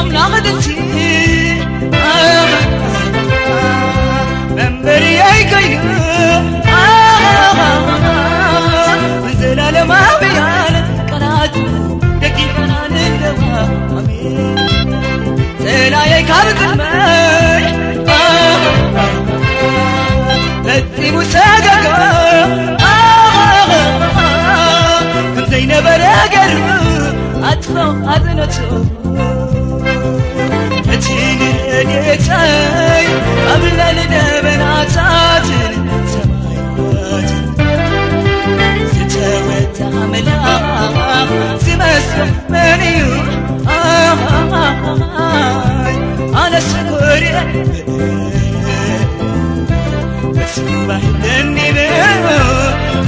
አምላክ ድምፂ መንበሪ ኣይገዩ ዘላለማውያን ቀናት ደጊሆና ንለዋ ኣሜን ሰላየይ ካብ ዝመይ ፈፂሙ ከምዘይነበረ ገሩ ኣጥፎ ኣዝነቶ ንረድኤተይ ኣብ ልዕሊ ደበናታትን ሰማያትን ዝተወድዓ መልኣኽ ዝመስሎ መን እዩ ኣይ ኣነስ ኮርየ መስባሕ ደኒበ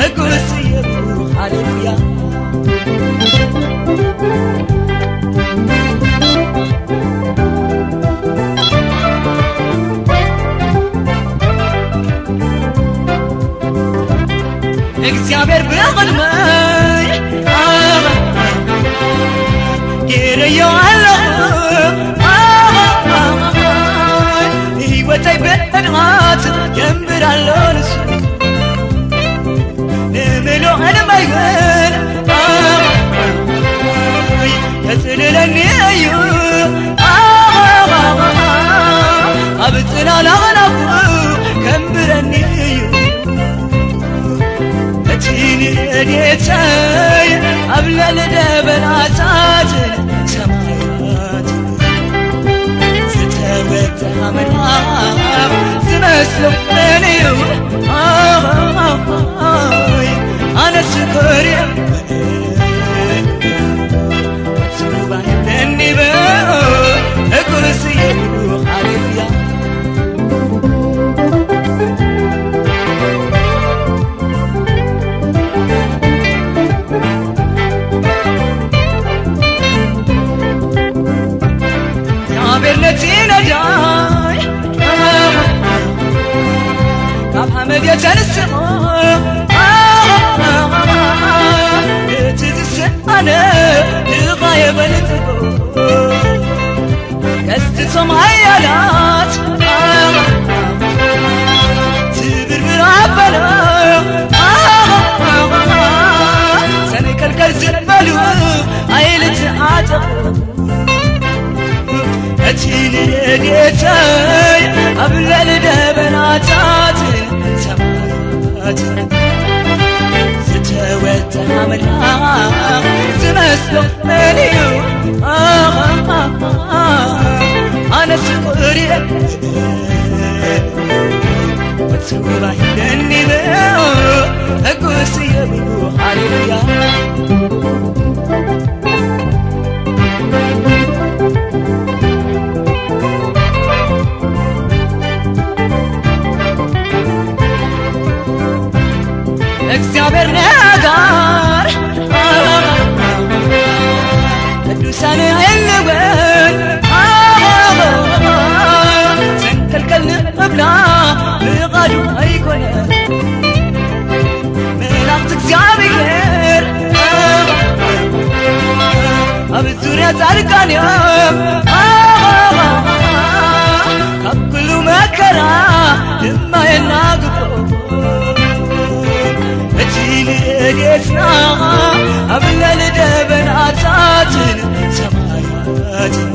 ሕጉስ እየሩ ሃሌሉያ እግዚአብሔር ኣለኹ ህይወተይ ብዕድቓት የንብር ኣሎ ንሱ ንምሉእ ዕድመይውን የጽልለኒ እዩ ዝመስሎ ne diyeceksin Geçicisin ana Dıgaya beni tıbı Kesti tüm hayyalat Tibir bir abbala Seni kalkar zimbalu Aileti atabı أتيني يا قيتاي قبل البناتاتي ሰማያትን ዝተወድዓ መልኣኽ ዝመስሎ መን እዩ ኣነስ ቁርየ ደኒበ ሕጉስ የብሉ ሃሌሉያ ኣብ ዙርያ ጻድቃን እዮም ካብ ኩሉ መከራ ድማ የናግፎ እቲ ንረድኤትና ኣብ ሰማያትን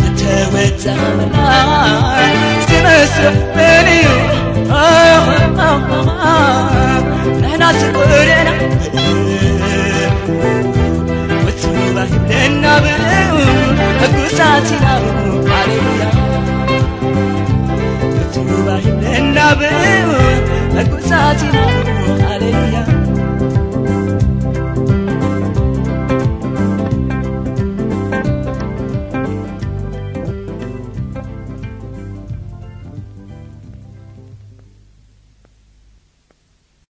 ዝተወድዓ መልኣክ ዝመስሎ መን እዩ ንሕና ስቁርና ምስጋናቲናው ሃሌሉያ ትሩባሂ ለናብኡ መጉሳቲናው ሃሌሉያ